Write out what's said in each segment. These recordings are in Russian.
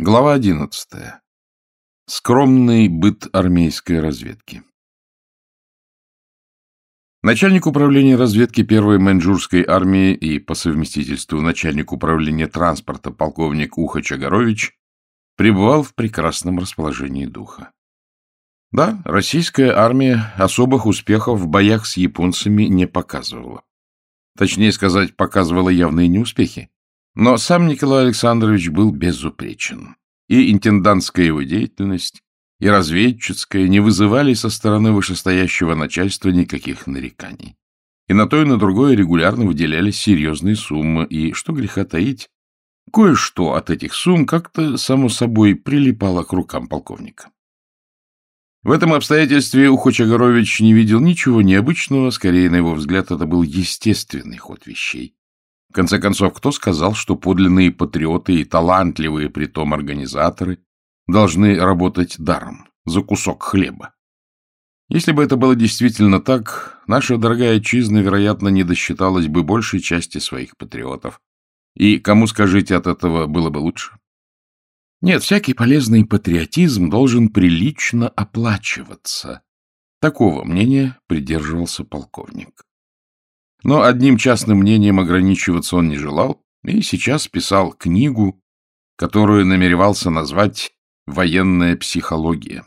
Глава одиннадцатая. Скромный быт армейской разведки. Начальник управления разведки первой маньчжурской армии и по совместительству начальник управления транспорта полковник Уха Чагарович пребывал в прекрасном расположении духа. Да, российская армия особых успехов в боях с японцами не показывала. Точнее сказать, показывала явные неуспехи. Но сам Николай Александрович был безупречен. И интендантская его деятельность, и разведчицкая не вызывали со стороны вышестоящего начальства никаких нареканий. И на то и на другое регулярно выделялись серьезные суммы, и, что греха таить, кое-что от этих сумм как-то, само собой, прилипало к рукам полковника. В этом обстоятельстве Ухочагарович не видел ничего необычного, скорее, на его взгляд, это был естественный ход вещей. Конце концов, кто сказал, что подлинные патриоты и талантливые притом организаторы должны работать даром, за кусок хлеба? Если бы это было действительно так, наша дорогая отчизна, вероятно, не досчиталась бы большей части своих патриотов. И кому, скажите, от этого было бы лучше? Нет, всякий полезный патриотизм должен прилично оплачиваться. Такого мнения придерживался полковник. Но одним частным мнением ограничиваться он не желал и сейчас писал книгу, которую намеревался назвать «Военная психология».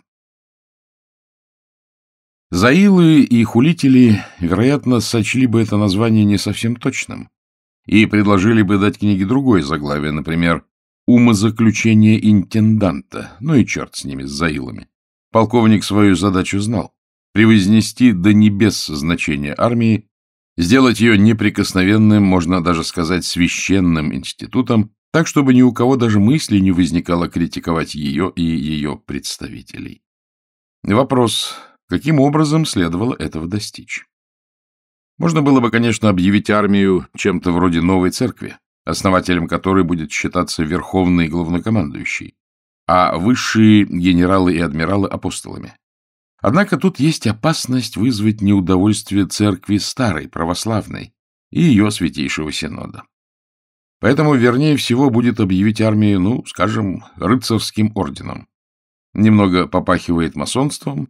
Заилы и хулители, вероятно, сочли бы это название не совсем точным и предложили бы дать книге другое заглавие, например, «Умозаключение интенданта». Ну и черт с ними, с заилами. Полковник свою задачу знал — превознести до небес значение армии Сделать ее неприкосновенным, можно даже сказать, священным институтом, так, чтобы ни у кого даже мысли не возникало критиковать ее и ее представителей. Вопрос, каким образом следовало этого достичь? Можно было бы, конечно, объявить армию чем-то вроде новой церкви, основателем которой будет считаться верховный главнокомандующий, а высшие генералы и адмиралы апостолами. Однако тут есть опасность вызвать неудовольствие церкви старой, православной, и ее святейшего синода. Поэтому вернее всего будет объявить армию, ну, скажем, рыцарским орденом. Немного попахивает масонством.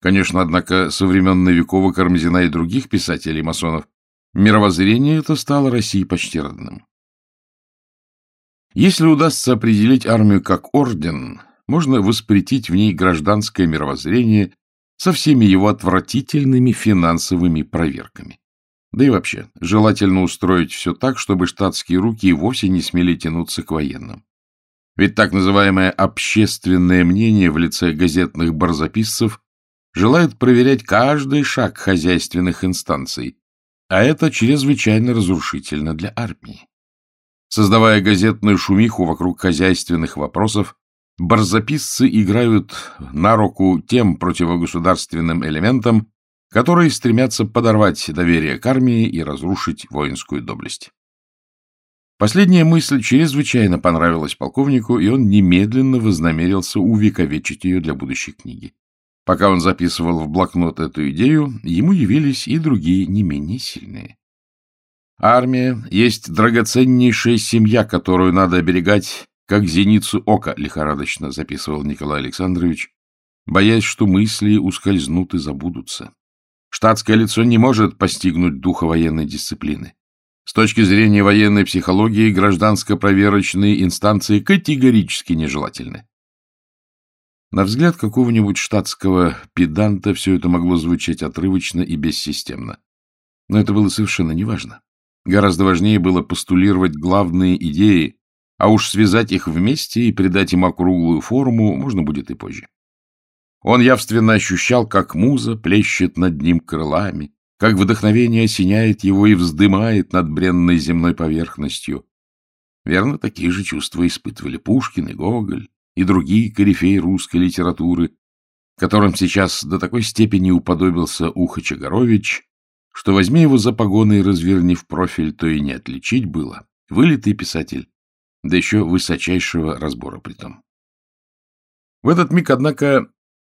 Конечно, однако, со времен Новикова, Кармазина и других писателей-масонов мировоззрение это стало России почти родным. Если удастся определить армию как орден, можно воспретить в ней гражданское мировоззрение со всеми его отвратительными финансовыми проверками. Да и вообще, желательно устроить все так, чтобы штатские руки вовсе не смели тянуться к военным. Ведь так называемое общественное мнение в лице газетных барзаписцев желает проверять каждый шаг хозяйственных инстанций, а это чрезвычайно разрушительно для армии. Создавая газетную шумиху вокруг хозяйственных вопросов, барзаписцы играют на руку тем противогосударственным элементам, которые стремятся подорвать доверие к армии и разрушить воинскую доблесть. Последняя мысль чрезвычайно понравилась полковнику, и он немедленно вознамерился увековечить ее для будущей книги. Пока он записывал в блокнот эту идею, ему явились и другие не менее сильные. Армия есть драгоценнейшая семья, которую надо оберегать как зеницу ока, лихорадочно записывал Николай Александрович, боясь, что мысли ускользнут и забудутся. Штатское лицо не может постигнуть духа военной дисциплины. С точки зрения военной психологии гражданско-проверочные инстанции категорически нежелательны. На взгляд какого-нибудь штатского педанта все это могло звучать отрывочно и бессистемно. Но это было совершенно неважно. Гораздо важнее было постулировать главные идеи, а уж связать их вместе и придать им округлую форму можно будет и позже. Он явственно ощущал, как муза плещет над ним крылами, как вдохновение осеняет его и вздымает над бренной земной поверхностью. Верно, такие же чувства испытывали Пушкин и Гоголь и другие корифеи русской литературы, которым сейчас до такой степени уподобился Ухо Чагарович, что возьми его за погоны и разверни в профиль, то и не отличить было. Вылитый писатель, да еще высочайшего разбора притом. В этот миг, однако,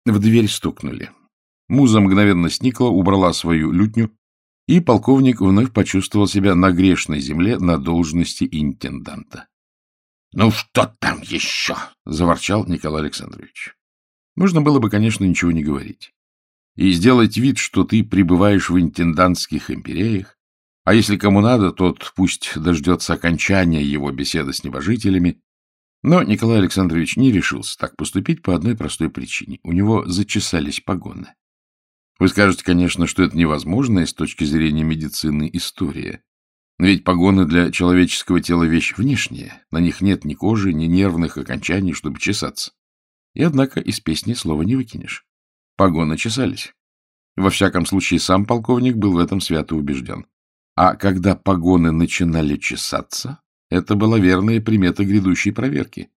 в дверь стукнули. Муза мгновенно сникла, убрала свою лютню, и полковник вновь почувствовал себя на грешной земле на должности интенданта. — Ну, что там еще? — заворчал Николай Александрович. Можно было бы, конечно, ничего не говорить. И сделать вид, что ты пребываешь в интендантских империях, а если кому надо, тот пусть дождется окончания его беседы с небожителями. Но Николай Александрович не решился так поступить по одной простой причине. У него зачесались погоны. Вы скажете, конечно, что это невозможно с точки зрения медицины история. Но ведь погоны для человеческого тела вещь внешняя. На них нет ни кожи, ни нервных окончаний, чтобы чесаться. И, однако, из песни слова не выкинешь. Погоны чесались. Во всяком случае, сам полковник был в этом свято убежден. А когда погоны начинали чесаться, это была верная примета грядущей проверки.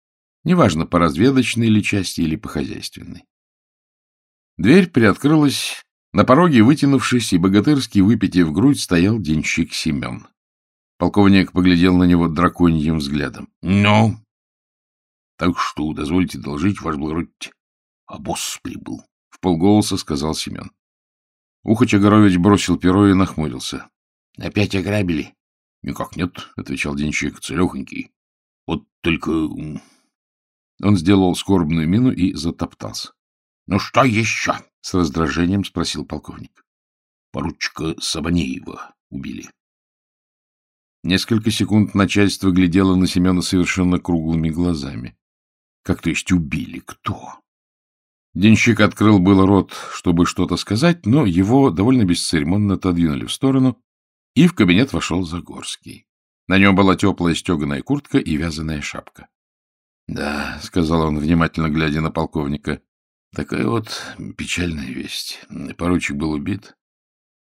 Неважно, по разведочной ли части или по хозяйственной. Дверь приоткрылась. На пороге, вытянувшись и богатырски выпитив грудь, стоял денщик Семен. Полковник поглядел на него драконьим взглядом. — Ну? — Так что, дозвольте доложить, ваш благородие. А босс прибыл. В полголоса сказал Семен. Ухач Огорович бросил перо и нахмурился. — Опять ограбили? — Никак нет, — отвечал денщик, — целехонький. Вот только... Он сделал скорбную мину и затоптался. — Ну что еще? — с раздражением спросил полковник. — Поручика Сабанеева убили. Несколько секунд начальство глядело на Семена совершенно круглыми глазами. Как то есть убили? Кто? Денщик открыл было рот, чтобы что-то сказать, но его довольно бесцеремонно отодвинули в сторону, и в кабинет вошел Загорский. На нем была теплая стеганая куртка и вязаная шапка. — Да, — сказал он, внимательно глядя на полковника, — такая вот печальная весть. Поручик был убит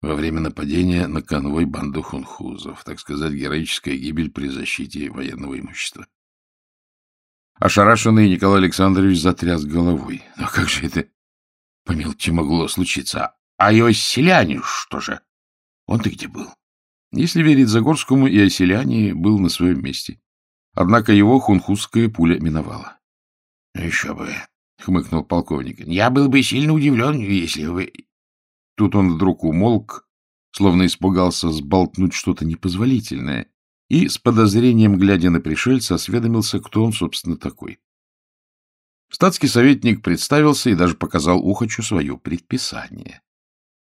во время нападения на конвой банды хунхузов, так сказать, героическая гибель при защите военного имущества. Ошарашенный Николай Александрович затряс головой. Но как же это, помилуйте, могло случиться? А и селяне что же? Он-то где был? Если верить Загорскому, и Оселяне был на своем месте. Однако его хунхузская пуля миновала. — Еще бы, — хмыкнул полковник. — Я был бы сильно удивлен, если вы... Тут он вдруг умолк, словно испугался сболтнуть что-то непозволительное, и, с подозрением глядя на пришельца, осведомился, кто он, собственно, такой. Статский советник представился и даже показал Ухачу свое предписание.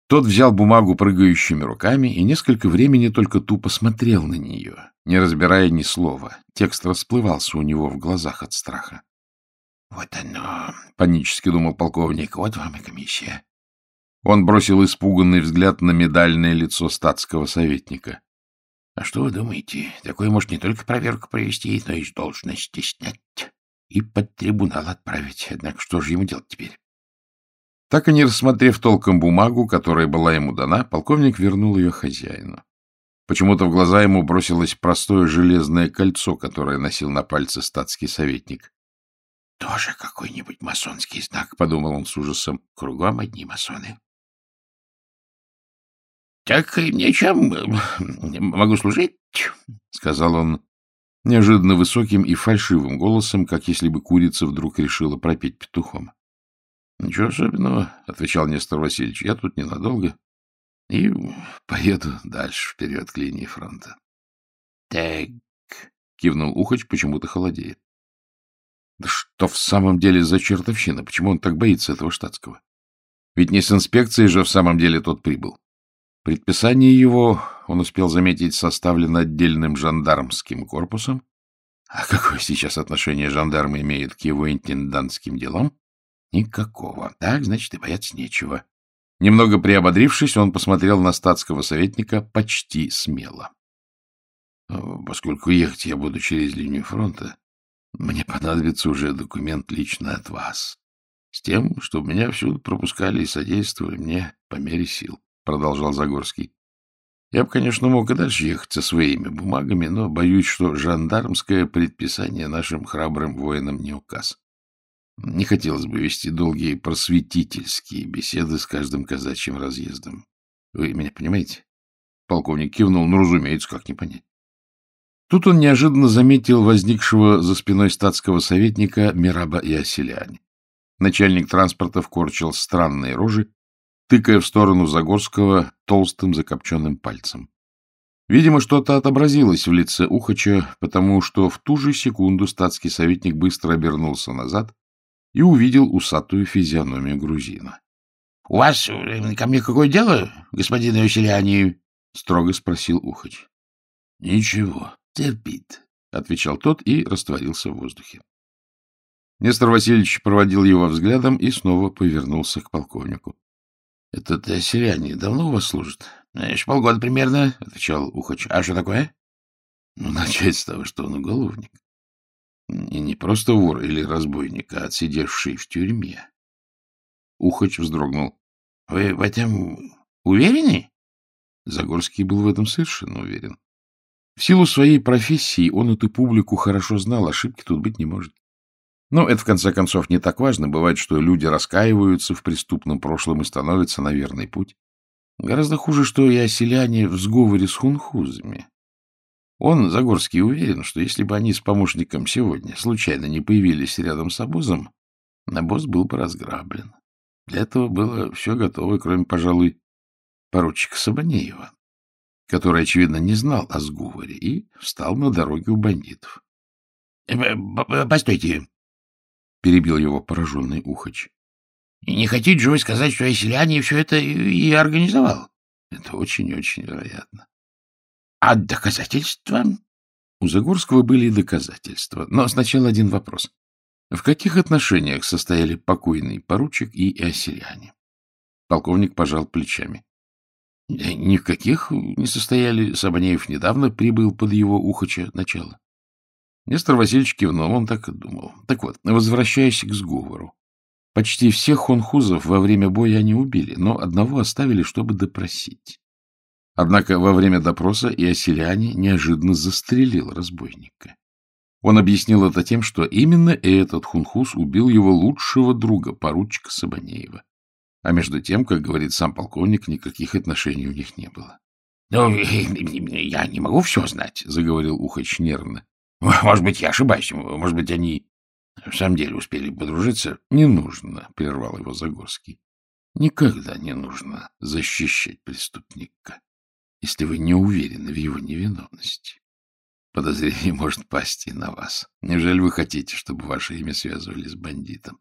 Тот взял бумагу прыгающими руками и несколько времени только тупо смотрел на нее, не разбирая ни слова. Текст расплывался у него в глазах от страха. — Вот оно, — панически думал полковник, — вот вам и комиссия. Он бросил испуганный взгляд на медальное лицо статского советника. — А что вы думаете, такое может не только проверку провести, но и с должности снять и под трибунал отправить. Однако что же ему делать теперь? Так и не рассмотрев толком бумагу, которая была ему дана, полковник вернул ее хозяину. Почему-то в глаза ему бросилось простое железное кольцо, которое носил на пальце статский советник. — Тоже какой-нибудь масонский знак, — подумал он с ужасом. — Кругом одни масоны. — Так мне чем могу служить? — сказал он неожиданно высоким и фальшивым голосом, как если бы курица вдруг решила пропеть петухом. — Ничего особенного, — отвечал Нестор Васильевич. — Я тут ненадолго и поеду дальше, вперед к линии фронта. — Так, — кивнул Ухач, почему-то холодеет. Да что в самом деле за чертовщина? Почему он так боится этого штатского? Ведь не с инспекцией же в самом деле тот прибыл. Предписание его, он успел заметить, составлено отдельным жандармским корпусом. А какое сейчас отношение жандармы имеют к его интендантским делам? Никакого. Так, значит, и бояться нечего. Немного приободрившись, он посмотрел на статского советника почти смело. Поскольку ехать я буду через линию фронта, мне понадобится уже документ лично от вас. С тем, чтобы меня всюду пропускали и содействовали мне по мере сил, — продолжал Загорский. Я бы, конечно, мог и дальше ехать со своими бумагами, но боюсь, что жандармское предписание нашим храбрым воинам не указ. Не хотелось бы вести долгие просветительские беседы с каждым казачьим разъездом. Вы меня понимаете? Полковник кивнул. Ну, разумеется, как не понять. Тут он неожиданно заметил возникшего за спиной статского советника Мираба и Оселяне. Начальник транспорта вкорчил странные рожи, тыкая в сторону Загорского толстым закопченным пальцем. Видимо, что-то отобразилось в лице Ухача, потому что в ту же секунду статский советник быстро обернулся назад и увидел усатую физиономию грузина. — У вас ко мне какое дело, господин Василиани? — строго спросил Ухач. — Ничего, терпит, — отвечал тот и растворился в воздухе. Нестор Васильевич проводил его взглядом и снова повернулся к полковнику. — Этот селяне давно у вас служит? — Знаешь, полгода примерно, — отвечал Ухач. — А что такое? — Ну, начать с того, что он уголовник. И не просто вор или разбойник, а отсидевший в тюрьме. Ухач вздрогнул. — Вы в этом уверены? Загорский был в этом совершенно уверен. В силу своей профессии он эту публику хорошо знал, ошибки тут быть не может. Но это, в конце концов, не так важно. Бывает, что люди раскаиваются в преступном прошлом и становятся на верный путь. Гораздо хуже, что и оселяне в сговоре с хунхузами. Он, Загорский, уверен, что если бы они с помощником сегодня случайно не появились рядом с обозом, обоз был бы разграблен. Для этого было все готово, кроме, пожалуй, поручика Сабанеева который, очевидно, не знал о сговоре и встал на дороге у бандитов. «Э, — Постойте, — перебил его пораженный Ухач. — Не хотите же вы сказать, что Селяне все это и организовал? — Это очень-очень вероятно. — А доказательства? У Загорского были доказательства. Но сначала один вопрос. В каких отношениях состояли покойный поручик и Иоселяне? Полковник пожал плечами. Ни в каких не состояли. Сабанеев недавно прибыл под его ухача начало. Нестор Васильевич кивнул, он так и думал. Так вот, возвращаясь к сговору. Почти всех хунхузов во время боя они убили, но одного оставили, чтобы допросить. Однако во время допроса и Иоселяне неожиданно застрелил разбойника. Он объяснил это тем, что именно этот хунхуз убил его лучшего друга, поручика Сабанеева. А между тем, как говорит сам полковник, никаких отношений у них не было. — Ну, я не могу все знать, — заговорил Ухач нервно. — Может быть, я ошибаюсь. Может быть, они в самом деле успели подружиться? — Не нужно, — прервал его Загорский. — Никогда не нужно защищать преступника, если вы не уверены в его невиновности. Подозрение может пасть и на вас. Неужели вы хотите, чтобы ваше имя связывали с бандитом?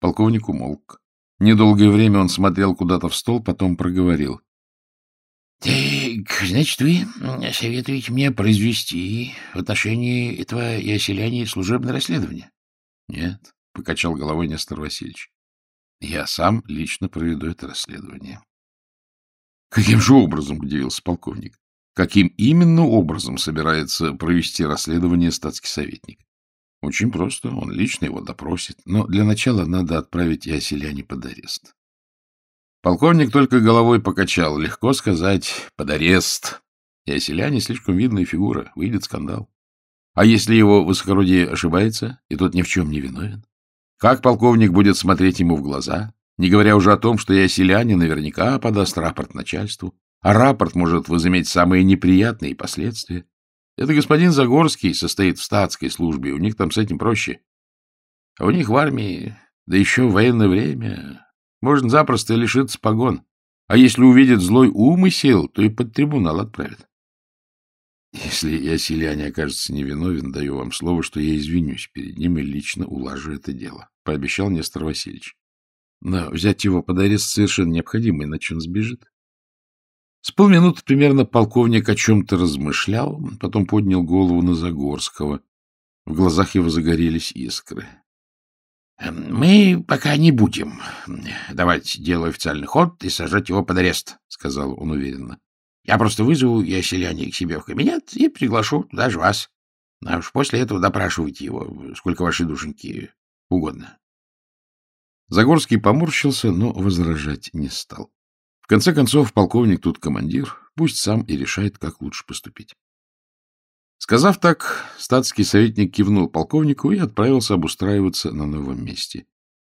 Полковник умолк. Недолгое время он смотрел куда-то в стол, потом проговорил. — Так, значит, вы советуете мне произвести в отношении этого и оселяния служебное расследование? — Нет, — покачал головой Нестор Васильевич. — Я сам лично проведу это расследование. — Каким же образом, — удивился полковник, — каким именно образом собирается провести расследование статский советник? Очень просто, он лично его допросит, но для начала надо отправить и оселяне под арест. Полковник только головой покачал. Легко сказать, под арест. И оселяне слишком видная фигура, выйдет скандал. А если его высокородие ошибается, и тот ни в чем не виновен? Как полковник будет смотреть ему в глаза, не говоря уже о том, что и оселяне наверняка подаст рапорт начальству, а рапорт может возыметь самые неприятные последствия. Это господин Загорский состоит в статской службе, у них там с этим проще. А у них в армии, да еще в военное время, можно запросто лишиться погон. А если увидят злой умысел, то и под трибунал отправят. Если я селяне окажется невиновен, даю вам слово, что я извинюсь перед ним и лично улажу это дело, — пообещал Нестор Васильевич. Но взять его под арест совершенно необходимо, иначе он сбежит. С полминуты примерно полковник о чем-то размышлял, потом поднял голову на Загорского. В глазах его загорелись искры. «Эм, — Мы пока не будем давать делу официальный ход и сажать его под арест, — сказал он уверенно. — Я просто вызову Яселяне к себе в кабинет и приглашу даже вас. А уж после этого допрашивайте его, сколько вашей душеньки угодно. Загорский поморщился, но возражать не стал конце концов, полковник тут командир, пусть сам и решает, как лучше поступить. Сказав так, статский советник кивнул полковнику и отправился обустраиваться на новом месте.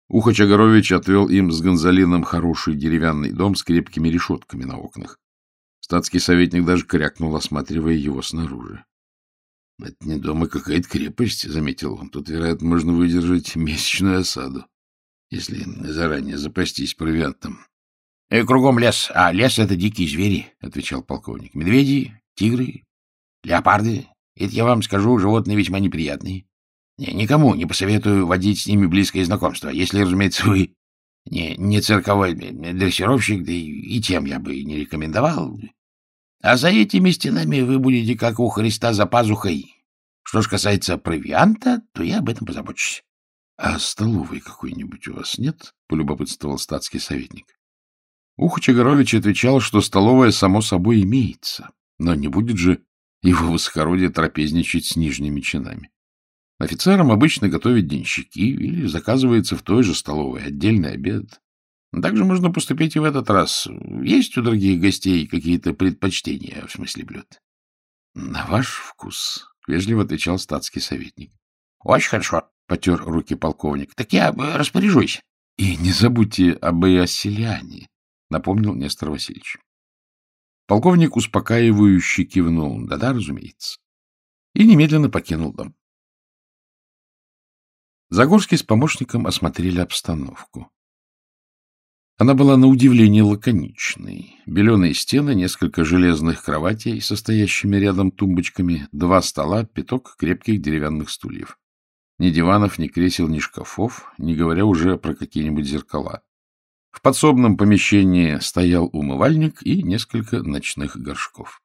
Ухач Огорович отвел им с Гонзалином хороший деревянный дом с крепкими решетками на окнах. Статский советник даже крякнул, осматривая его снаружи. — Это не дом, а какая-то крепость, — заметил он. Тут, вероятно, можно выдержать месячную осаду, если заранее запастись провиантом. — И кругом лес, а лес — это дикие звери, — отвечал полковник. — Медведи, тигры, леопарды. Это я вам скажу, животные весьма неприятные. Никому не посоветую водить с ними близкое знакомство, если, разумеется, вы не, не цирковой дрессировщик, да и, и тем я бы не рекомендовал. А за этими стенами вы будете, как у Христа, за пазухой. Что ж касается провианта, то я об этом позабочусь. — А столовой какой-нибудь у вас нет? — полюбопытствовал статский советник. Ухач Огорович отвечал, что столовая, само собой, имеется, но не будет же его высокородие трапезничать с нижними чинами. Офицерам обычно готовят денщики или заказывается в той же столовой отдельный обед. Также можно поступить и в этот раз. Есть у других гостей какие-то предпочтения в смысле блюд? — На ваш вкус, — вежливо отвечал статский советник. — Очень хорошо, — потер руки полковник. — Так я распоряжусь. — И не забудьте об Иоселяне, — напомнил Нестор Васильевич. Полковник успокаивающе кивнул. Да-да, разумеется. И немедленно покинул дом. Загорский с помощником осмотрели обстановку. Она была на удивление лаконичной. Беленые стены, несколько железных кроватей, состоящими рядом тумбочками, два стола, пяток крепких деревянных стульев. Ни диванов, ни кресел, ни шкафов, не говоря уже про какие-нибудь зеркала. В подсобном помещении стоял умывальник и несколько ночных горшков.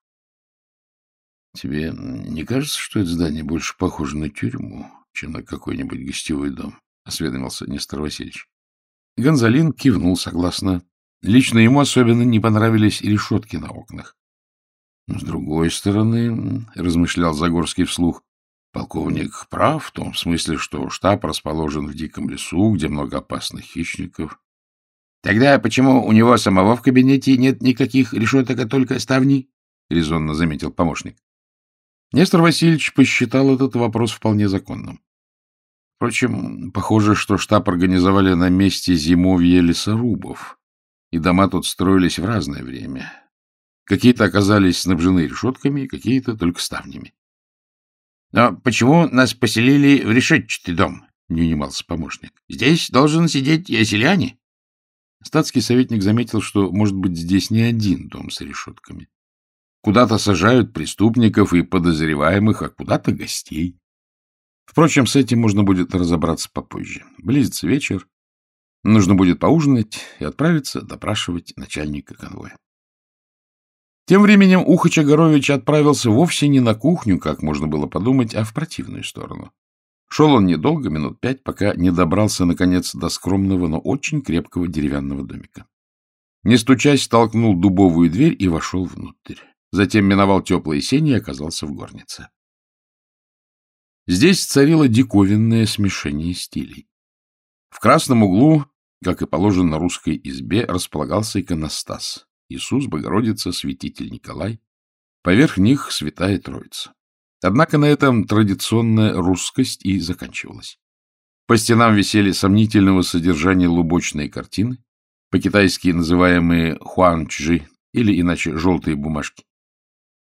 — Тебе не кажется, что это здание больше похоже на тюрьму, чем на какой-нибудь гостевой дом? — осведомился Нестор Васильевич. Гонзалин кивнул согласно. Лично ему особенно не понравились решетки на окнах. — С другой стороны, — размышлял Загорский вслух, — полковник прав в том смысле, что штаб расположен в диком лесу, где много опасных хищников. — Тогда почему у него самого в кабинете нет никаких решеток, а только ставни? — резонно заметил помощник. Нестор Васильевич посчитал этот вопрос вполне законным. Впрочем, похоже, что штаб организовали на месте зимовья лесорубов, и дома тут строились в разное время. Какие-то оказались снабжены решетками, какие-то только ставнями. — Но почему нас поселили в решетчатый дом? — не унимался помощник. — Здесь должен сидеть яселяне. Статский советник заметил, что, может быть, здесь не один дом с решетками. Куда-то сажают преступников и подозреваемых, а куда-то гостей. Впрочем, с этим можно будет разобраться попозже. Близится вечер. Нужно будет поужинать и отправиться допрашивать начальника конвоя. Тем временем Ухач Огорович отправился вовсе не на кухню, как можно было подумать, а в противную сторону. Шел он недолго, минут пять, пока не добрался, наконец, до скромного, но очень крепкого деревянного домика. Не стучась, толкнул дубовую дверь и вошел внутрь. Затем миновал теплые сени и оказался в горнице. Здесь царило диковинное смешение стилей. В красном углу, как и положено русской избе, располагался иконостас. Иисус, Богородица, святитель Николай. Поверх них святая Троица. Однако на этом традиционная русскость и заканчивалась. По стенам висели сомнительного содержания лубочные картины, по-китайски называемые хуанчжи, или иначе желтые бумажки.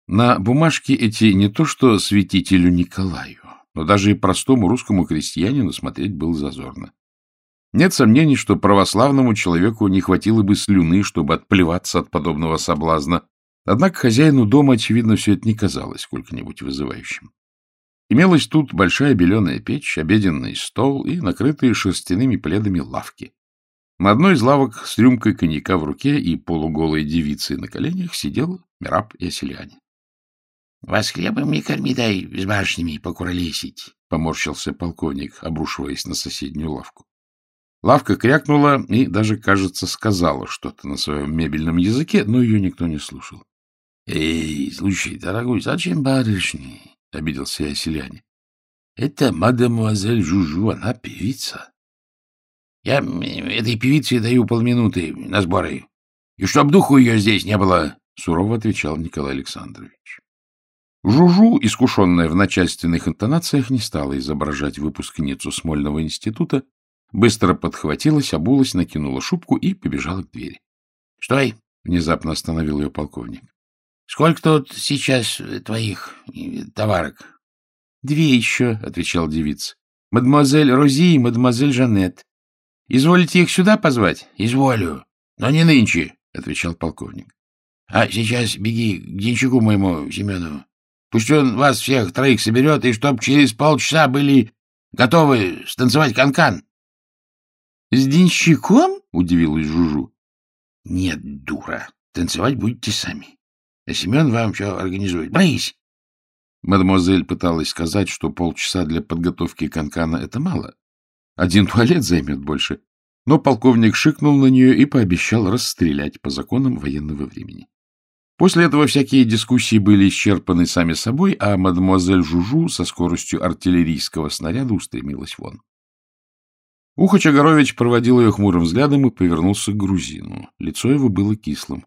На бумажке эти не то что святителю Николаю, но даже и простому русскому крестьянину смотреть было зазорно. Нет сомнений, что православному человеку не хватило бы слюны, чтобы отплеваться от подобного соблазна, однако хозяину дома, очевидно, все это не казалось сколько-нибудь вызывающим. Имелась тут большая беленая печь, обеденный стол и накрытые шерстяными пледами лавки. На одной из лавок с рюмкой коньяка в руке и полуголой девицей на коленях сидел Мираб и Оселяне. — Вас хлебом не корми, дай с башнями покуролесить, — поморщился полковник, обрушиваясь на соседнюю лавку. Лавка крякнула и даже, кажется, сказала что-то на своем мебельном языке, но ее никто не слушал. — Эй, слушай, дорогой, зачем барышни? — обиделся я селяне. — Это мадемуазель Жужу, она певица. Я этой певице даю полминуты на сборы. И чтоб духу ее здесь не было, — сурово отвечал Николай Александрович. Жужу, искушенная в начальственных интонациях, не стала изображать выпускницу Смольного института, быстро подхватилась, обулась, накинула шубку и побежала к двери. — Стой! — внезапно остановил ее полковник. — Сколько тут сейчас твоих товарок? — Две еще, — отвечал девица. — Мадемуазель Рози и мадемуазель Жанет. — Изволите их сюда позвать? — Изволю, но не нынче, — отвечал полковник. А сейчас беги к денщику моему, Семену. Пусть он вас всех троих соберет, и чтоб через полчаса были готовы станцевать канкан. -кан. — С денщиком? — удивилась Жужу. — Нет, дура. Танцевать будете сами. А Семен вам все организует. Брысь! Мадемуазель пыталась сказать, что полчаса для подготовки канкана — это мало. Один туалет займет больше. Но полковник шикнул на нее и пообещал расстрелять по законам военного времени. После этого всякие дискуссии были исчерпаны сами собой, а мадемуазель Жужу со скоростью артиллерийского снаряда устремилась вон. Ухач Огорович проводил ее хмурым взглядом и повернулся к грузину. Лицо его было кислым.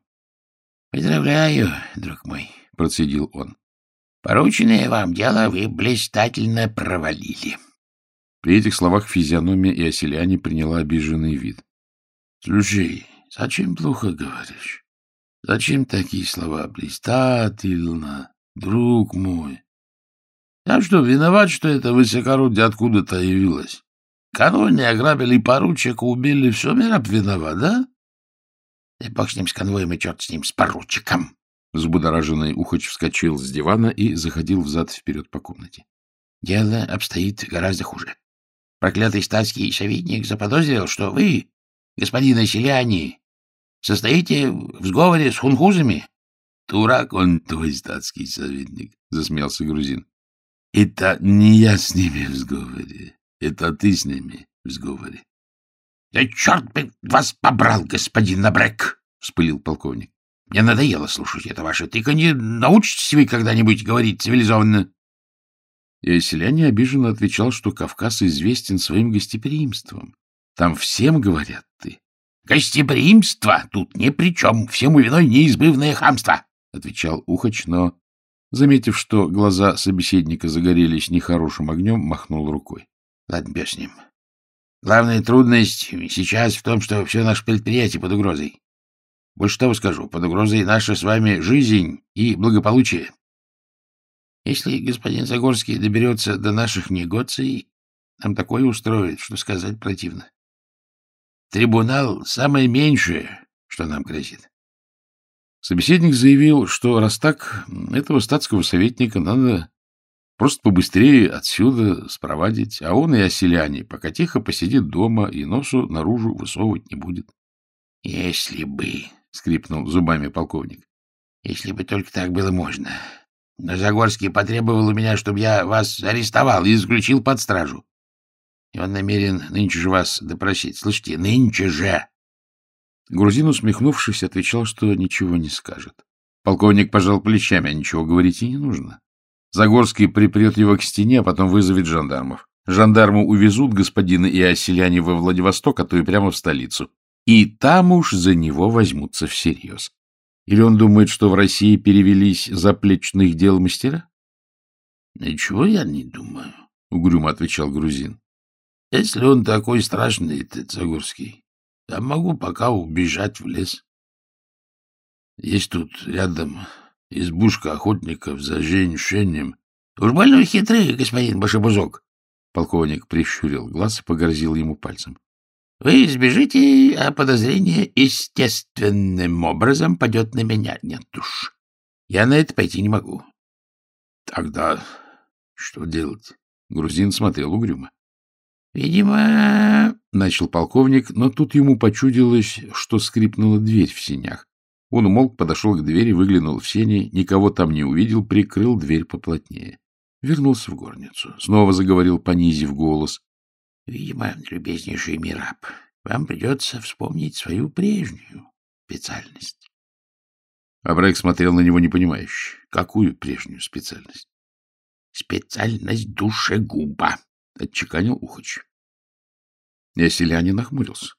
— Поздравляю, друг мой, — процедил он. — Порученное вам дело вы блистательно провалили. При этих словах физиономия и оселяне приняла обиженный вид. — Слушай, зачем плохо говоришь? Зачем такие слова? Блистательно, друг мой. Я что, виноват, что это высокородие откуда-то явилось? Каноне ограбили поручика, убили, все, мир виноват, да? Да бог с ним, с конвоем, и черт с ним, с поручиком. Взбудораженный Ухач вскочил с дивана и заходил взад-вперед по комнате. Дело обстоит гораздо хуже. Проклятый статский советник заподозрил, что вы, господин Оселяне, Состоите в сговоре с хунхузами? — Дурак он, твой статский советник, — засмеялся грузин. — Это не я с ними в сговоре, это ты с ними в сговоре. — Да черт бы вас побрал, господин Набрек! — вспылил полковник. — Мне надоело слушать это ваше тыканье. Научитесь вы когда-нибудь говорить цивилизованно? И селяне обиженно отвечал, что Кавказ известен своим гостеприимством. Там всем говорят «ты». Гостеприимство тут ни при чем, всему виной неизбывное хамство, — отвечал Ухач, но, заметив, что глаза собеседника загорелись нехорошим огнем, махнул рукой. — Ладно, без с ним. Главная трудность сейчас в том, что все наше предприятие под угрозой. Больше того скажу, под угрозой наша с вами жизнь и благополучие. Если господин Загорский доберется до наших негоций, нам такое устроит, что сказать противно. Трибунал — самое меньшее, что нам грозит. Собеседник заявил, что раз так, этого статского советника надо просто побыстрее отсюда спровадить, а он и оселяне пока тихо посидит дома и носу наружу высовывать не будет. — Если бы, — скрипнул зубами полковник, — если бы только так было можно. Но Загорский потребовал у меня, чтобы я вас арестовал и исключил под стражу. И он намерен нынче же вас допросить. Слышите, нынче же!» Грузин, усмехнувшись, отвечал, что ничего не скажет. Полковник пожал плечами, а ничего говорить и не нужно. Загорский припрет его к стене, а потом вызовет жандармов. Жандармы увезут господина и оселяне во Владивосток, а то и прямо в столицу. И там уж за него возьмутся всерьез. Или он думает, что в России перевелись заплечных дел мастера? — Ничего я не думаю, — угрюмо отвечал грузин. Если он такой страшный, этот Загорский, я могу пока убежать в лес. Есть тут рядом избушка охотников за женьшенем. Уж больно хитрый, господин Башебузок. Полковник прищурил глаз и погрозил ему пальцем. Вы избежите, а подозрение естественным образом падет на меня. Нет уж, я на это пойти не могу. Тогда что делать? Грузин смотрел угрюмо. Видимо, — начал полковник, но тут ему почудилось, что скрипнула дверь в сенях. Он умолк, подошел к двери, выглянул в сени, никого там не увидел, прикрыл дверь поплотнее. Вернулся в горницу. Снова заговорил, понизив голос. — Видимо, любезнейший Мираб, вам придется вспомнить свою прежнюю специальность. Абрек смотрел на него непонимающе. Какую прежнюю специальность? — Специальность душегуба, — отчеканил Ухач. И селянин нахмурился.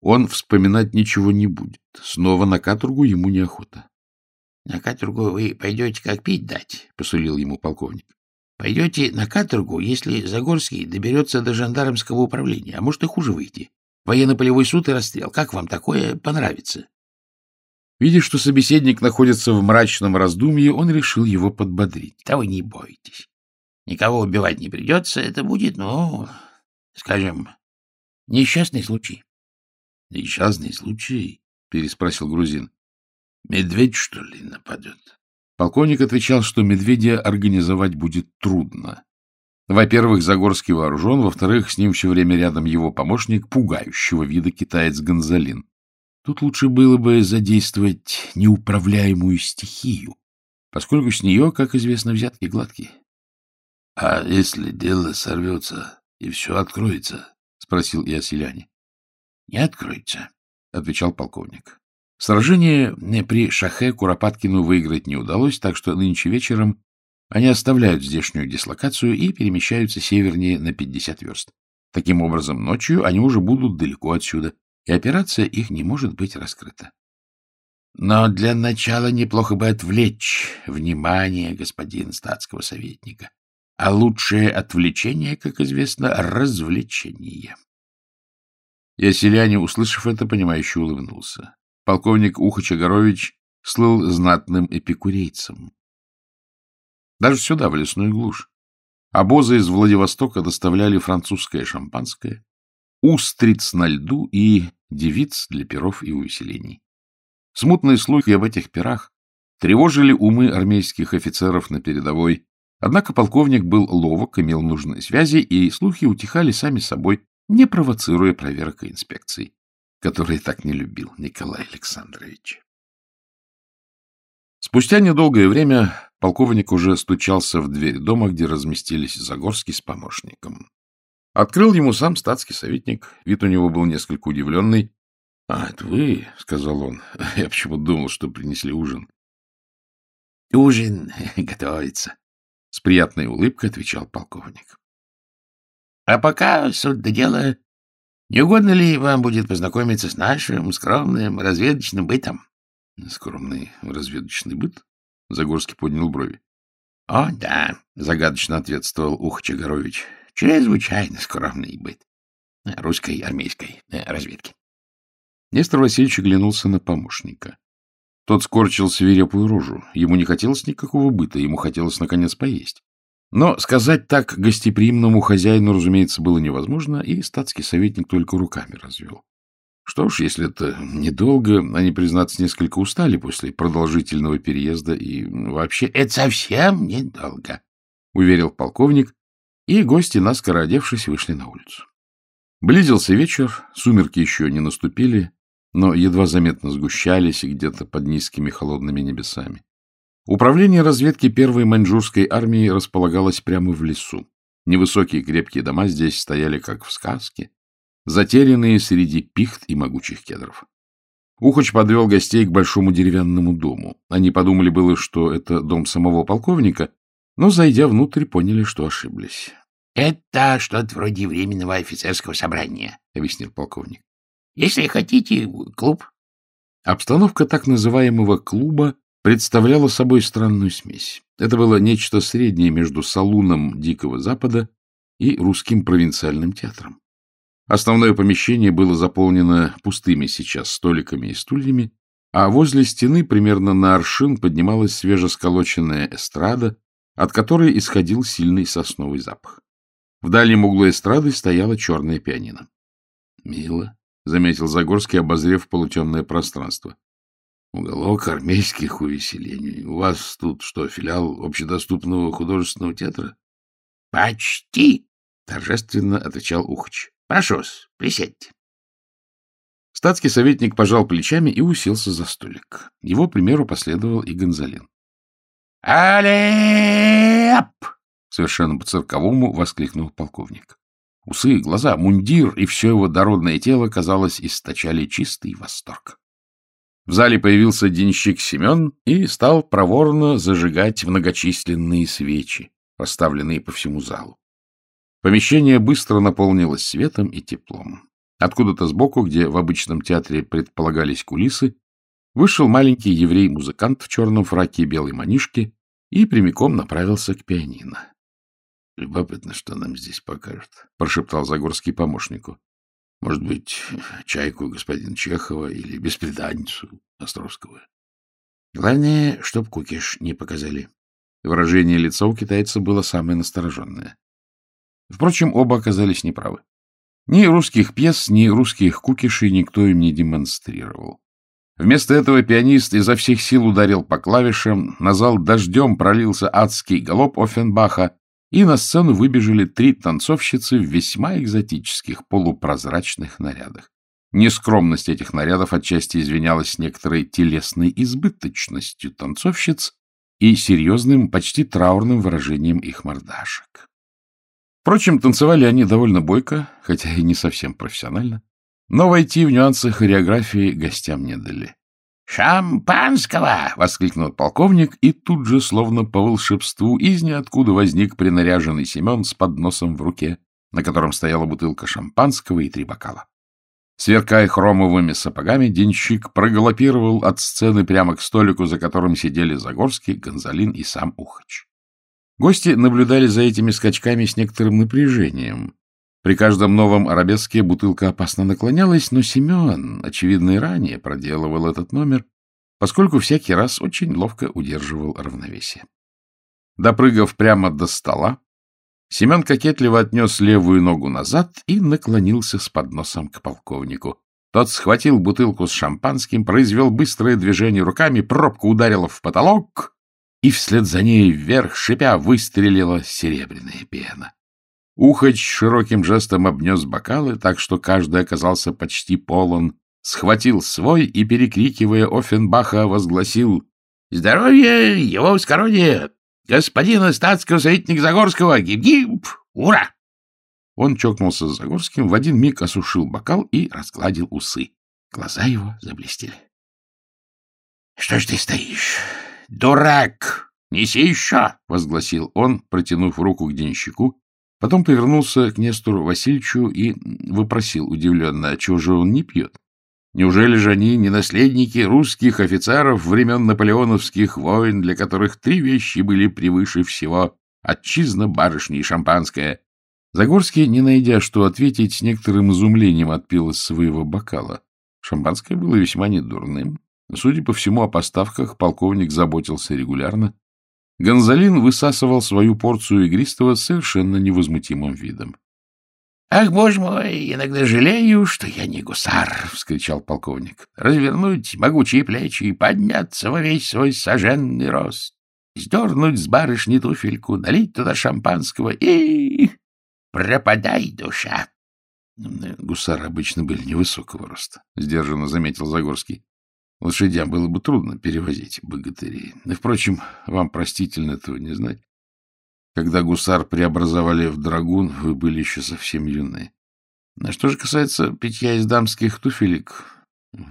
Он вспоминать ничего не будет. Снова на каторгу ему неохота. — На каторгу вы пойдете как пить дать, — посулил ему полковник. — Пойдете на каторгу, если Загорский доберется до жандармского управления, а может и хуже выйти. Военно-полевой суд и расстрел. Как вам такое понравится? Видя, что собеседник находится в мрачном раздумье, он решил его подбодрить. — Да вы не бойтесь. Никого убивать не придется. Это будет, ну, скажем, Несчастный случай. — Несчастный случай? — переспросил грузин. Медведь, что ли, нападет? Полковник отвечал, что медведя организовать будет трудно. Во-первых, Загорский вооружен, во-вторых, с ним все время рядом его помощник, пугающего вида китаец Гонзалин. Тут лучше было бы задействовать неуправляемую стихию, поскольку с нее, как известно, взятки гладкие. — А если дело сорвется и все откроется? — спросил Иоселяне. — Не откроется, — отвечал полковник. Сражение при Шахе Куропаткину выиграть не удалось, так что нынче вечером они оставляют здешнюю дислокацию и перемещаются севернее на 50 верст. Таким образом, ночью они уже будут далеко отсюда, и операция их не может быть раскрыта. Но для начала неплохо бы отвлечь внимание господина статского советника. А лучшее отвлечение, как известно, развлечение. Яселяне, услышав это, понимающе улыбнулся. Полковник Ухачагарович слыл знатным эпикурейцем. Даже сюда, в лесную глушь. Обозы из Владивостока доставляли французское шампанское, устриц на льду и девиц для перов и увеселений. Смутные слухи об этих пирах тревожили умы армейских офицеров на передовой, однако полковник был ловок, имел нужные связи, и слухи утихали сами собой, не провоцируя проверок и инспекций который так не любил Николай Александрович. Спустя недолгое время полковник уже стучался в дверь дома, где разместились Загорский с помощником. Открыл ему сам статский советник. Вид у него был несколько удивленный. — А, это вы, — сказал он. — Я почему-то думал, что принесли ужин. — Ужин готовится, — с приятной улыбкой отвечал полковник. — А пока, суть до дела, не угодно ли вам будет познакомиться с нашим скромным разведочным бытом? — Скромный разведочный быт? — Загорский поднял брови. — О, да, — загадочно ответствовал Ухачагорович. — Чрезвычайно скромный быт русской армейской э, разведки. Нестор Васильевич оглянулся на помощника. Тот скорчил свирепую рожу. Ему не хотелось никакого быта, ему хотелось, наконец, поесть. Но сказать так гостеприимному хозяину, разумеется, было невозможно, и статский советник только руками развел. Что ж, если это недолго, они, признаться, несколько устали после продолжительного переезда и вообще... — Это совсем недолго, — уверил полковник, и гости, наскоро одевшись, вышли на улицу. Близился вечер, сумерки еще не наступили, но едва заметно сгущались где-то под низкими холодными небесами. Управление разведки первой маньчжурской армии располагалось прямо в лесу. Невысокие крепкие дома здесь стояли, как в сказке, затерянные среди пихт и могучих кедров. Ухач подвел гостей к большому деревянному дому. Они подумали было, что это дом самого полковника, но, зайдя внутрь, поняли, что ошиблись. — Это что-то вроде временного офицерского собрания, — объяснил полковник. — Если хотите, клуб. Обстановка так называемого клуба представляла собой странную смесь. Это было нечто среднее между салуном Дикого Запада и русским провинциальным театром. Основное помещение было заполнено пустыми сейчас столиками и стульями, а возле стены примерно на аршин поднималась свежесколоченная эстрада, от которой исходил сильный сосновый запах. В дальнем углу эстрады стояла черная пианино. — Мило, — заметил Загорский, обозрев полутемное пространство. Уголок армейских увеселений. У вас тут что, филиал общедоступного художественного театра? — Почти, — торжественно отвечал Ухач. — Прошу вас, присядьте. Статский советник пожал плечами и уселся за столик. Его примеру последовал и Гонзалин. — Алеп! — совершенно по-цирковому воскликнул полковник. Усы, глаза, мундир и все его дородное тело, казалось, источали чистый восторг. В зале появился денщик Семен и стал проворно зажигать многочисленные свечи, расставленные по всему залу. Помещение быстро наполнилось светом и теплом. Откуда-то сбоку, где в обычном театре предполагались кулисы, вышел маленький еврей-музыкант в черном фраке и белой манишке и прямиком направился к пианино. — Любопытно, что нам здесь покажут, — прошептал Загорский помощнику. Может быть, чайку господина Чехова или беспреданницу Островского. Главное, чтоб кукиш не показали. Выражение лица у китайца было самое настороженное. Впрочем, оба оказались неправы. Ни русских пьес, ни русских кукишей никто им не демонстрировал. Вместо этого пианист изо всех сил ударил по клавишам, на зал дождем пролился адский галоп Оффенбаха, и на сцену выбежали три танцовщицы в весьма экзотических полупрозрачных нарядах. Нескромность этих нарядов отчасти извинялась некоторой телесной избыточностью танцовщиц и серьезным, почти траурным выражением их мордашек. Впрочем, танцевали они довольно бойко, хотя и не совсем профессионально, но войти в нюансы хореографии гостям не дали. «Шампанского!» — воскликнул полковник, и тут же, словно по волшебству, из ниоткуда возник принаряженный Семен с подносом в руке, на котором стояла бутылка шампанского и три бокала. Сверкая хромовыми сапогами, денщик проголопировал от сцены прямо к столику, за которым сидели Загорский, Гонзалин и сам Ухач. Гости наблюдали за этими скачками с некоторым напряжением, при каждом новом арабеске бутылка опасно наклонялась, но Семен, очевидно, и ранее проделывал этот номер, поскольку всякий раз очень ловко удерживал равновесие. Допрыгав прямо до стола, Семен кокетливо отнес левую ногу назад и наклонился с подносом к полковнику. Тот схватил бутылку с шампанским, произвел быстрое движение руками, пробка ударила в потолок, и вслед за ней вверх, шипя, выстрелила серебряная пена. Ухач широким жестом обнес бокалы, так что каждый оказался почти полон, схватил свой и, перекрикивая Оффенбаха, возгласил «Здоровье его ускородие! Господина статского советника Загорского! Гиб-гиб! Ура!» Он чокнулся с Загорским, в один миг осушил бокал и разгладил усы. Глаза его заблестели. — Что ж ты стоишь? Дурак! Неси еще! — возгласил он, протянув руку к денщику, Потом повернулся к Нестору Васильевичу и выпросил удивленно, а чего же он не пьет? Неужели же они не наследники русских офицеров времен наполеоновских войн, для которых три вещи были превыше всего — отчизна, барышня и шампанское? Загорский, не найдя что ответить, с некоторым изумлением отпил из своего бокала. Шампанское было весьма недурным. Судя по всему, о поставках полковник заботился регулярно, Гонзалин высасывал свою порцию игристого с совершенно невозмутимым видом. — Ах, боже мой, иногда жалею, что я не гусар! — вскричал полковник. — Развернуть могучие плечи и подняться во весь свой соженный рост, сдернуть с барышни туфельку, налить туда шампанского и... пропадай, душа! Гусары обычно были невысокого роста, — сдержанно заметил Загорский. Лошадям было бы трудно перевозить богатырей. И, впрочем, вам простительно этого не знать. Когда гусар преобразовали в драгун, вы были еще совсем юны. А что же касается питья из дамских туфелек,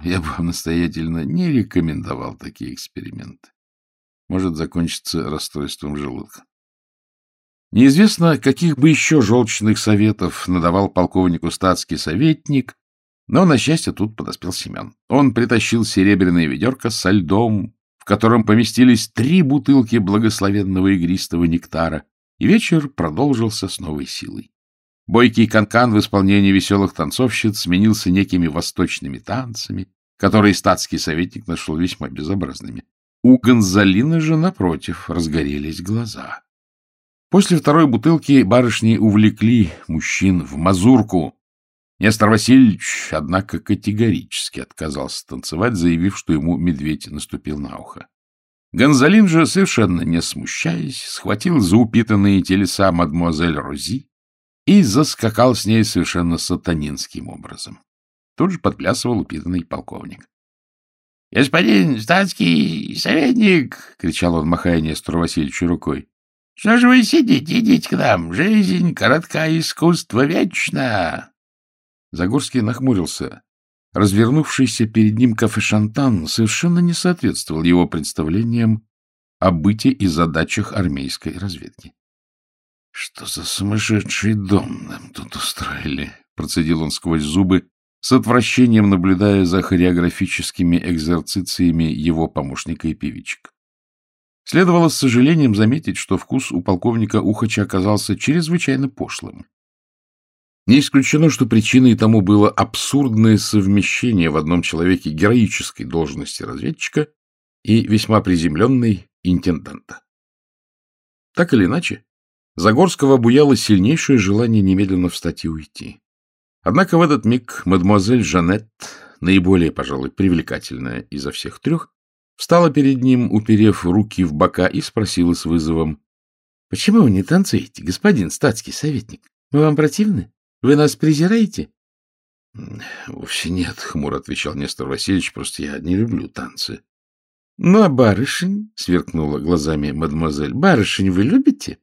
я бы вам настоятельно не рекомендовал такие эксперименты. Может закончиться расстройством желудка. Неизвестно, каких бы еще желчных советов надавал полковнику статский советник, но, на счастье, тут подоспел Семен. Он притащил серебряное ведерко со льдом, в котором поместились три бутылки благословенного игристого нектара, и вечер продолжился с новой силой. Бойкий канкан в исполнении веселых танцовщиц сменился некими восточными танцами, которые статский советник нашел весьма безобразными. У Гонзалина же, напротив, разгорелись глаза. После второй бутылки барышни увлекли мужчин в мазурку, Нестор Васильевич, однако, категорически отказался танцевать, заявив, что ему медведь наступил на ухо. Гонзалин же, совершенно не смущаясь, схватил за упитанные телеса мадмуазель Рози и заскакал с ней совершенно сатанинским образом. Тут же подплясывал упитанный полковник. — Господин статский советник! — кричал он, махая Нестору Васильевичу рукой. — Что же вы сидите? Идите к нам. Жизнь коротка, искусство вечно. Загорский нахмурился. Развернувшийся перед ним кафе-шантан совершенно не соответствовал его представлениям о быте и задачах армейской разведки. — Что за сумасшедший дом нам тут устроили? — процедил он сквозь зубы, с отвращением наблюдая за хореографическими экзерцициями его помощника и певичек. Следовало с сожалением заметить, что вкус у полковника Ухача оказался чрезвычайно пошлым. Не исключено, что причиной тому было абсурдное совмещение в одном человеке героической должности разведчика и весьма приземленной интенданта. Так или иначе, Загорского обуяло сильнейшее желание немедленно встать и уйти. Однако в этот миг мадемуазель Жанет, наиболее, пожалуй, привлекательная изо всех трех, встала перед ним, уперев руки в бока, и спросила с вызовом. — Почему вы не танцуете, господин статский советник? Мы вам противны? Вы нас презираете? — Вовсе нет, — хмуро отвечал Нестор Васильевич, — просто я не люблю танцы. — Ну, а барышень? — сверкнула глазами мадемуазель. — Барышень вы любите?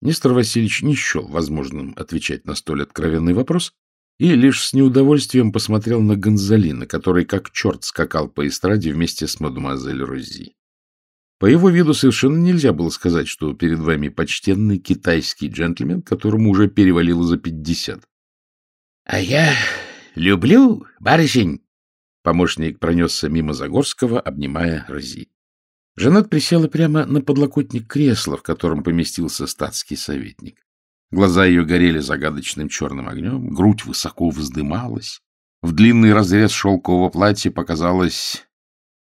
Нестор Васильевич не счел возможным отвечать на столь откровенный вопрос и лишь с неудовольствием посмотрел на Гонзалина, который как черт скакал по эстраде вместе с мадемуазель Рози. По его виду совершенно нельзя было сказать, что перед вами почтенный китайский джентльмен, которому уже перевалило за пятьдесят. — А я люблю барышень. Помощник пронесся мимо Загорского, обнимая Рози. Жанет присела прямо на подлокотник кресла, в котором поместился статский советник. Глаза ее горели загадочным черным огнем, грудь высоко вздымалась. В длинный разрез шелкового платья показалась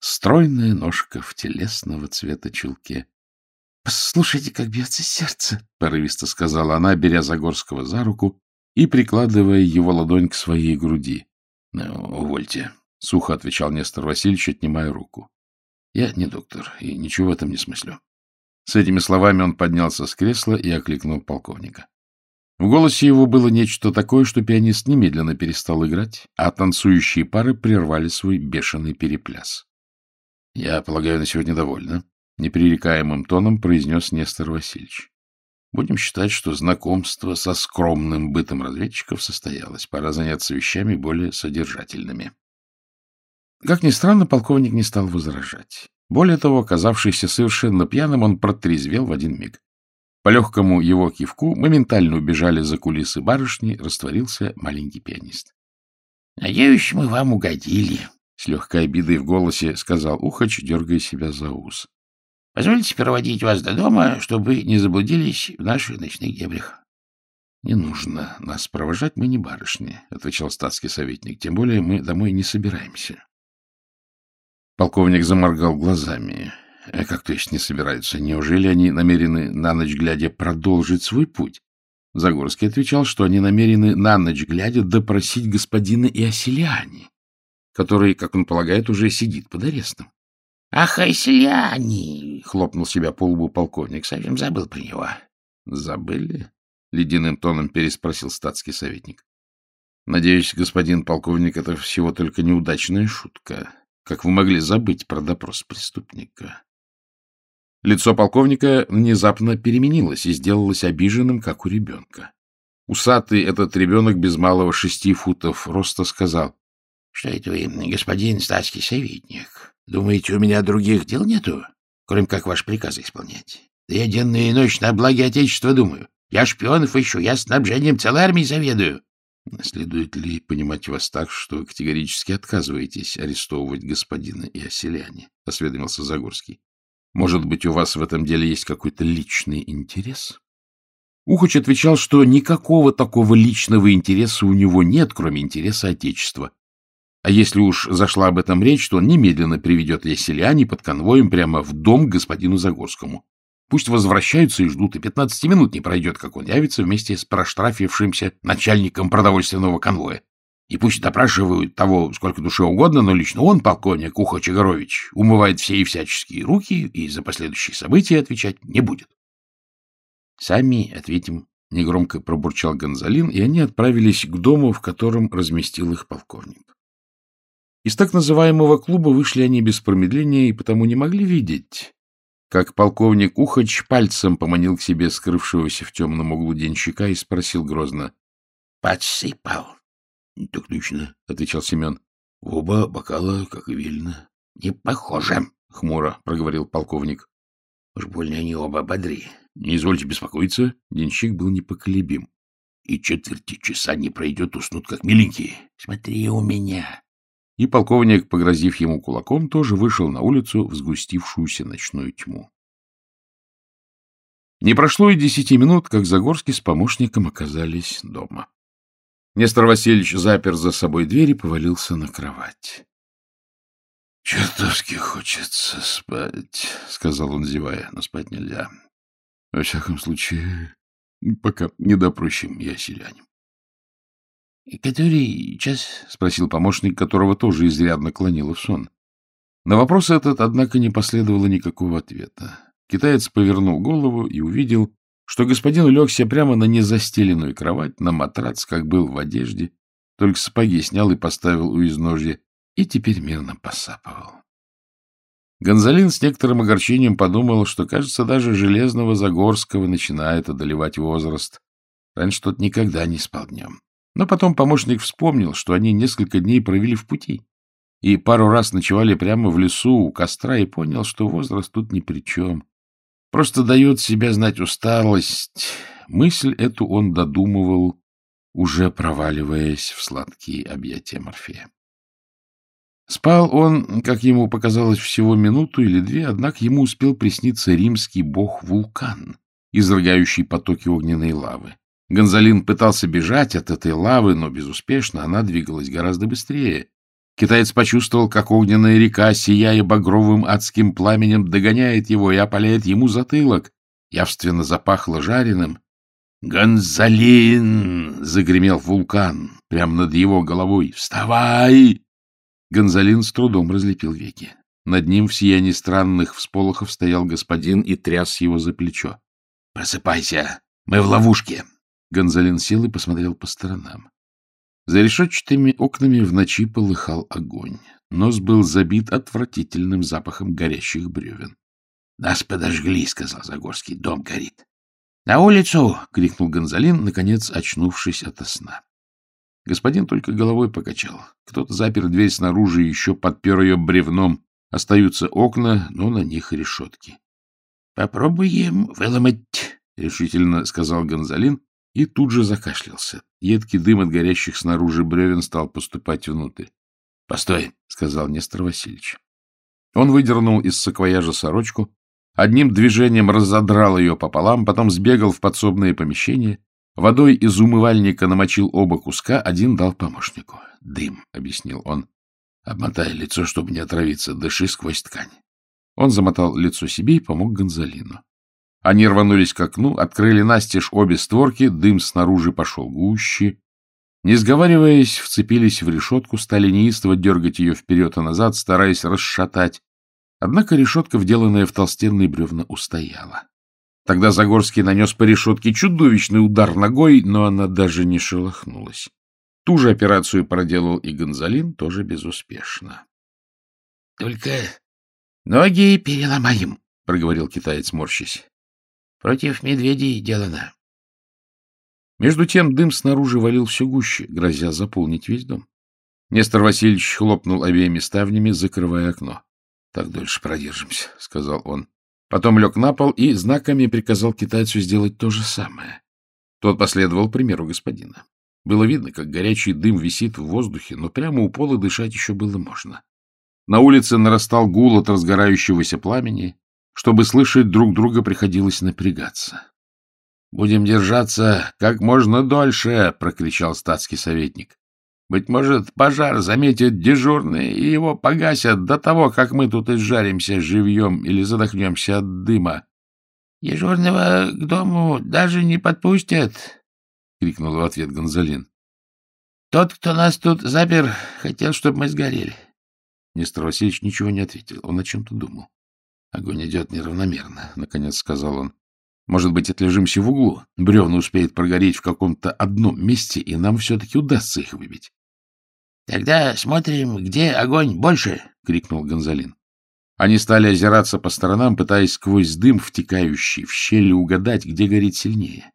стройная ножка в телесного цвета чулке. — Послушайте, как бьется сердце, — порывисто сказала она, беря Загорского за руку и прикладывая его ладонь к своей груди. — Ну, увольте, — сухо отвечал Нестор Васильевич, отнимая руку. — Я не доктор и ничего в этом не смыслю. С этими словами он поднялся с кресла и окликнул полковника. В голосе его было нечто такое, что пианист немедленно перестал играть, а танцующие пары прервали свой бешеный перепляс. — Я полагаю, на сегодня довольно, — непререкаемым тоном произнес Нестор Васильевич. Будем считать, что знакомство со скромным бытом разведчиков состоялось. Пора заняться вещами более содержательными. Как ни странно, полковник не стал возражать. Более того, оказавшийся совершенно пьяным, он протрезвел в один миг. По легкому его кивку моментально убежали за кулисы барышни, растворился маленький пианист. — Надеюсь, мы вам угодили, — с легкой обидой в голосе сказал Ухач, дергая себя за ус. — Позвольте проводить вас до дома, чтобы не заблудились в наших ночных дебрях. — Не нужно нас провожать, мы не барышни, — отвечал статский советник. — Тем более мы домой не собираемся. Полковник заморгал глазами. А как то есть не собираются? Неужели они намерены на ночь глядя продолжить свой путь? Загорский отвечал, что они намерены на ночь глядя допросить господина Иоселиани, который, как он полагает, уже сидит под арестом. — Ах, Айсляне! — хлопнул себя по лбу полковник. — Совсем забыл про него. — Забыли? — ледяным тоном переспросил статский советник. — Надеюсь, господин полковник, это всего только неудачная шутка. Как вы могли забыть про допрос преступника? Лицо полковника внезапно переменилось и сделалось обиженным, как у ребенка. Усатый этот ребенок без малого шести футов роста сказал. — Что это вы, господин статский советник? Думаете, у меня других дел нету, кроме как ваши приказы исполнять? Да я денно и ночь на благе Отечества думаю. Я шпионов ищу, я снабжением целой армии заведую. Следует ли понимать вас так, что вы категорически отказываетесь арестовывать господина и оселяне? — осведомился Загорский. — Может быть, у вас в этом деле есть какой-то личный интерес? Ухач отвечал, что никакого такого личного интереса у него нет, кроме интереса Отечества. А если уж зашла об этом речь, то он немедленно приведет Яселяне под конвоем прямо в дом к господину Загорскому. Пусть возвращаются и ждут, и пятнадцати минут не пройдет, как он явится вместе с проштрафившимся начальником продовольственного конвоя. И пусть допрашивают того сколько душе угодно, но лично он, полковник Ухач Егорович, умывает все и всяческие руки и за последующие события отвечать не будет. — Сами ответим, — негромко пробурчал Гонзалин, и они отправились к дому, в котором разместил их полковник. Из так называемого клуба вышли они без промедления и потому не могли видеть, как полковник Ухач пальцем поманил к себе скрывшегося в темном углу денщика и спросил грозно. — Подсыпал. — Так точно, — отвечал Семен. — Оба бокала, как и велено. — Не похоже, — хмуро проговорил полковник. — Уж больно они оба бодри. — Не извольте беспокоиться. Денщик был непоколебим. — И четверти часа не пройдет, уснут как миленькие. Смотри у меня. И полковник, погрозив ему кулаком, тоже вышел на улицу в сгустившуюся ночную тьму. Не прошло и десяти минут, как Загорский с помощником оказались дома. Нестор Васильевич запер за собой дверь и повалился на кровать. — Чертовски хочется спать, — сказал он, зевая, — но спать нельзя. Во всяком случае, пока не допросим я селянем. — Который час? — спросил помощник, которого тоже изрядно клонило в сон. На вопрос этот, однако, не последовало никакого ответа. Китаец повернул голову и увидел, что господин улегся прямо на незастеленную кровать, на матрац, как был в одежде, только сапоги снял и поставил у изножья, и теперь мирно посапывал. Гонзалин с некоторым огорчением подумал, что, кажется, даже Железного Загорского начинает одолевать возраст. Раньше тот никогда не спал днем. Но потом помощник вспомнил, что они несколько дней провели в пути и пару раз ночевали прямо в лесу у костра и понял, что возраст тут ни при чем. Просто дает себя знать усталость. Мысль эту он додумывал, уже проваливаясь в сладкие объятия Морфея. Спал он, как ему показалось, всего минуту или две, однако ему успел присниться римский бог-вулкан, изрыгающий потоки огненной лавы. Гонзалин пытался бежать от этой лавы, но безуспешно, она двигалась гораздо быстрее. Китаец почувствовал, как огненная река, сияя багровым адским пламенем, догоняет его и опаляет ему затылок. Явственно запахло жареным. «Гонзалин!» — загремел вулкан прямо над его головой. «Вставай!» Гонзалин с трудом разлепил веки. Над ним в сиянии странных всполохов стоял господин и тряс его за плечо. «Просыпайся! Мы в ловушке!» Гонзалин сел и посмотрел по сторонам. За решетчатыми окнами в ночи полыхал огонь. Нос был забит отвратительным запахом горящих бревен. — Нас подожгли, — сказал Загорский. — Дом горит. — На улицу! — крикнул Гонзалин, наконец очнувшись ото сна. Господин только головой покачал. Кто-то запер дверь снаружи и еще подпер ее бревном. Остаются окна, но на них решетки. — Попробуем выломать, — решительно сказал Гонзалин и тут же закашлялся. Едкий дым от горящих снаружи бревен стал поступать внутрь. — Постой, — сказал Нестор Васильевич. Он выдернул из саквояжа сорочку, одним движением разодрал ее пополам, потом сбегал в подсобное помещение, водой из умывальника намочил оба куска, один дал помощнику. — Дым, — объяснил он. — Обмотай лицо, чтобы не отравиться, дыши сквозь ткань. Он замотал лицо себе и помог Гонзалину. Они рванулись к окну, открыли настежь обе створки, дым снаружи пошел гуще. Не сговариваясь, вцепились в решетку, стали неистово дергать ее вперед и назад, стараясь расшатать. Однако решетка, вделанная в толстенные бревна, устояла. Тогда Загорский нанес по решетке чудовищный удар ногой, но она даже не шелохнулась. Ту же операцию проделал и Гонзалин, тоже безуспешно. — Только ноги переломаем, — проговорил китаец, морщись. Против медведей делано. Между тем дым снаружи валил все гуще, грозя заполнить весь дом. Нестор Васильевич хлопнул обеими ставнями, закрывая окно. — Так дольше продержимся, — сказал он. Потом лег на пол и знаками приказал китайцу сделать то же самое. Тот последовал примеру господина. Было видно, как горячий дым висит в воздухе, но прямо у пола дышать еще было можно. На улице нарастал гул от разгорающегося пламени, чтобы слышать друг друга, приходилось напрягаться. — Будем держаться как можно дольше, — прокричал статский советник. — Быть может, пожар заметят дежурные и его погасят до того, как мы тут изжаримся живьем или задохнемся от дыма. — Дежурного к дому даже не подпустят, — крикнул в ответ Гонзалин. — Тот, кто нас тут запер, хотел, чтобы мы сгорели. Нестор Васильевич ничего не ответил, он о чем-то думал. — Огонь идет неравномерно, — наконец сказал он. — Может быть, отлежимся в углу? Бревна успеет прогореть в каком-то одном месте, и нам все-таки удастся их выбить. — Тогда смотрим, где огонь больше, — крикнул Гонзалин. Они стали озираться по сторонам, пытаясь сквозь дым, втекающий в щели, угадать, где горит сильнее.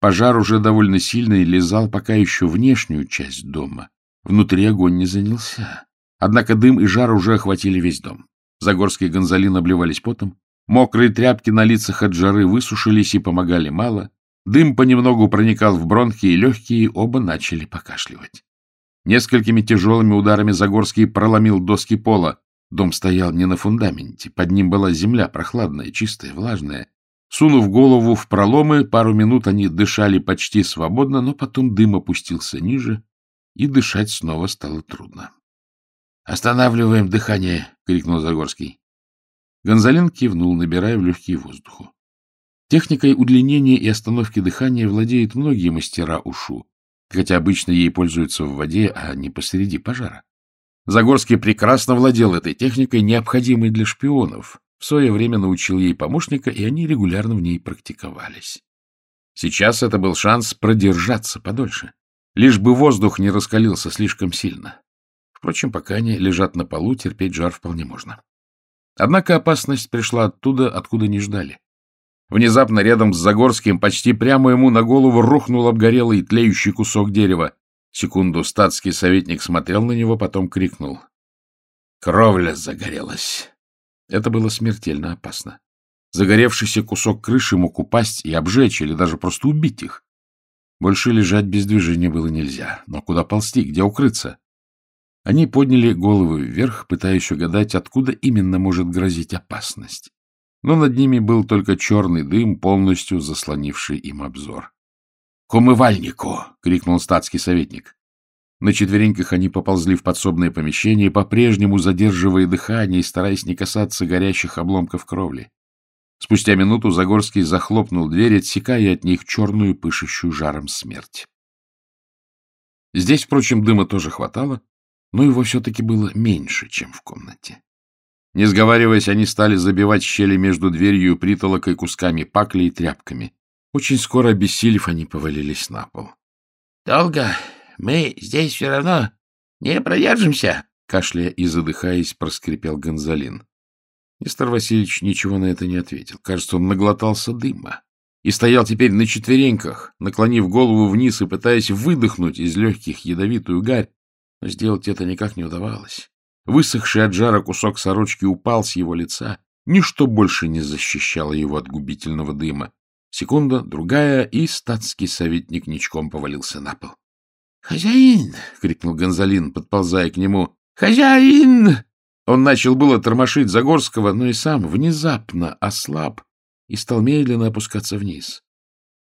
Пожар уже довольно сильно и лизал пока еще внешнюю часть дома. Внутри огонь не занялся. Однако дым и жар уже охватили весь дом. Загорские гонзалин обливались потом. Мокрые тряпки на лицах от жары высушились и помогали мало. Дым понемногу проникал в бронхи, и легкие оба начали покашливать. Несколькими тяжелыми ударами Загорский проломил доски пола. Дом стоял не на фундаменте. Под ним была земля, прохладная, чистая, влажная. Сунув голову в проломы, пару минут они дышали почти свободно, но потом дым опустился ниже, и дышать снова стало трудно. — Останавливаем дыхание! — крикнул Загорский. Гонзалин кивнул, набирая в легкие воздуху. Техникой удлинения и остановки дыхания владеют многие мастера ушу. хотя обычно ей пользуются в воде, а не посреди пожара. Загорский прекрасно владел этой техникой, необходимой для шпионов. В свое время научил ей помощника, и они регулярно в ней практиковались. Сейчас это был шанс продержаться подольше, лишь бы воздух не раскалился слишком сильно. Впрочем, пока они лежат на полу, терпеть жар вполне можно. Однако опасность пришла оттуда, откуда не ждали. Внезапно рядом с Загорским почти прямо ему на голову рухнул обгорелый тлеющий кусок дерева. Секунду статский советник смотрел на него, потом крикнул. Кровля загорелась. Это было смертельно опасно. Загоревшийся кусок крыши мог упасть и обжечь, или даже просто убить их. Больше лежать без движения было нельзя. Но куда ползти, где укрыться? Они подняли головы вверх, пытаясь угадать, откуда именно может грозить опасность. Но над ними был только черный дым, полностью заслонивший им обзор. — К умывальнику! — крикнул статский советник. На четвереньках они поползли в подсобное помещение, по-прежнему задерживая дыхание и стараясь не касаться горящих обломков кровли. Спустя минуту Загорский захлопнул дверь, отсекая от них черную, пышущую жаром смерть. Здесь, впрочем, дыма тоже хватало, но его все-таки было меньше, чем в комнате. Не сговариваясь, они стали забивать щели между дверью притолокой кусками пакли и тряпками. Очень скоро, обессилев, они повалились на пол. — Долго? Мы здесь все равно не продержимся? — кашляя и задыхаясь, проскрипел Гонзалин. Нестор Васильевич ничего на это не ответил. Кажется, он наглотался дыма и стоял теперь на четвереньках, наклонив голову вниз и пытаясь выдохнуть из легких ядовитую гарь, но сделать это никак не удавалось. Высохший от жара кусок сорочки упал с его лица. Ничто больше не защищало его от губительного дыма. Секунда, другая, и статский советник ничком повалился на пол. «Хозяин!» — крикнул Гонзалин, подползая к нему. «Хозяин!» Он начал было тормошить Загорского, но и сам внезапно ослаб и стал медленно опускаться вниз.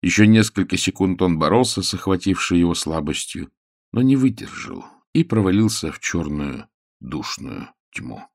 Еще несколько секунд он боролся с охватившей его слабостью, но не выдержал и провалился в черную душную тьму.